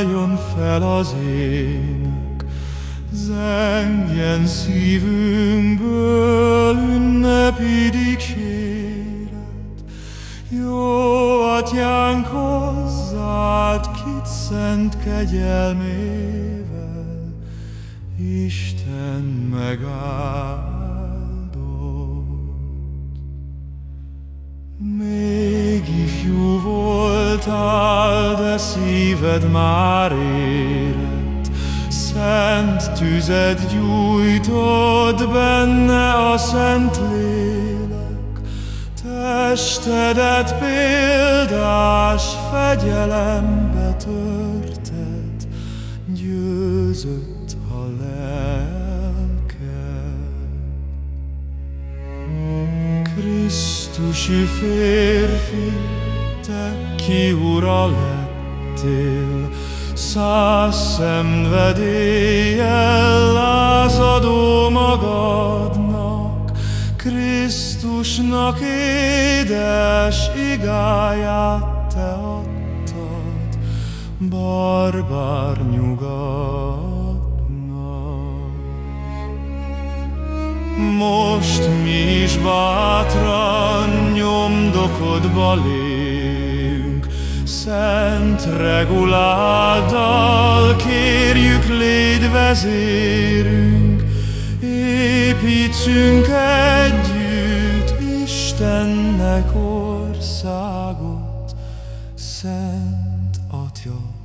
szálljon fel az ének, zengjen szívünkből ünnepi dicséret. Jó atyánk hozzád, kit szent kegyelmével, Isten megáll. Még szíved már érett, Szent tüzet gyújtod benne a szent lélek, Testedet példás fegyelembe törted, Győzött a lelked. Krisztusi férfi, te ki ura lettél, Száz szenvedéllyel lázadó magadnak, Krisztusnak édes igáját te adtad, barbár nyugat. Most mi is bátran nyomdokodba lépünk, Szent reguláddal kérjük légy vezérünk, építsünk együtt Istennek országot, Szent Atya.